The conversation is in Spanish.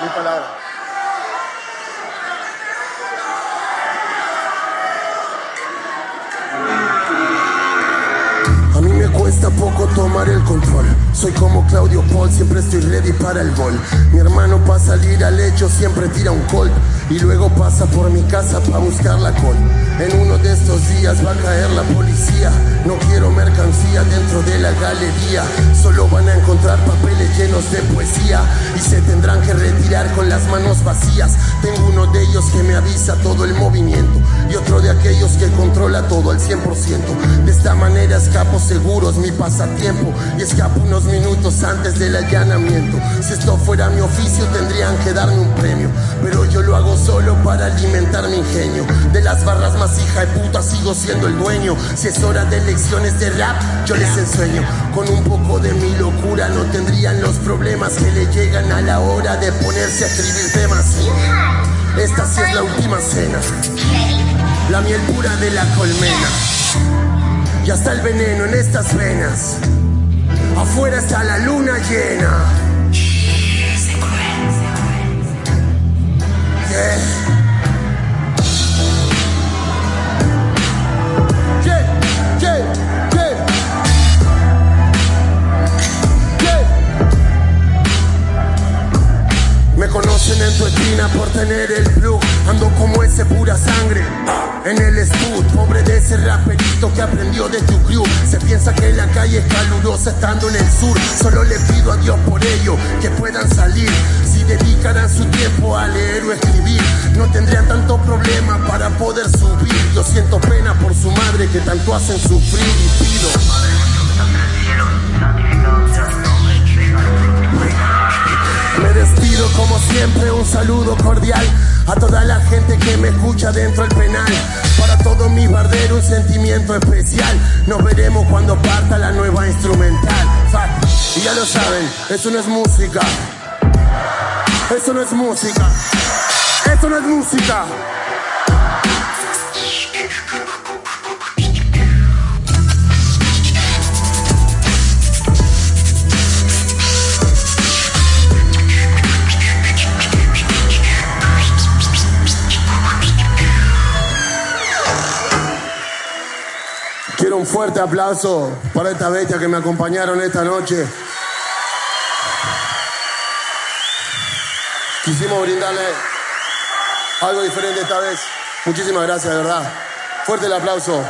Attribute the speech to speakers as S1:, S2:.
S1: Mil palabras. A mí me cuesta poco tomar el control. Soy como Claudio Paul, siempre estoy ready para el gol. Mi hermano para salir al hecho siempre tira un colt y luego pasa por mi casa para buscar la col. En uno de estos va a caer la policía. No quiero mercancía dentro de la galería. Solo van a encontrar papeles llenos de poesía y se tendrán que retirar con las manos vacías. Tengo uno de ellos que me avisa todo el movimiento y otro de aquellos que controla todo al 100%. De esta manera escapo seguros mi pasatiempo y escapo unos minutos antes del allanamiento. Si esto fuera mi oficio tendrían que darme un premio, pero yo lo hago solo para alimentar mi ingenio. De las barras más hija de puta sigo siendo el dueño. Si es hora de lecciones de rap, yo les enseño. Con un poco de mi locura no tendrían los problemas que le llegan a la hora de ponerse a escribir temas. Esta sí es la última cena, la miel pura de la colmena. Ya está el veneno en estas venas. Afuera está la luna llena. Yeah. Me conocen en tu esquina por tener el blue. Ando como ese pura sangre. En el de ese raperito que aprendió de tu crew. Se piensa que la calle es calurosa estando en el sur. Solo le pido a Dios por ello que puedan salir. Si dedicaran su tiempo a leer o escribir, no tendrían tanto problema para poder subir. Yo siento pena por su madre que tanto hacen sufrir y pido. Me despido como siempre, un saludo cordial a toda la gente que me escucha dentro del penal. Para todos mis barderos un sentimiento especial. Nos veremos cuando parta la nueva instrumental. Y ya lo saben, eso no es música. Eso no es música. Eso no es música. Quiero un fuerte aplauso para esta bestia que me acompañaron esta noche. Quisimos brindarle algo diferente esta vez. Muchísimas gracias, de verdad. Fuerte el aplauso.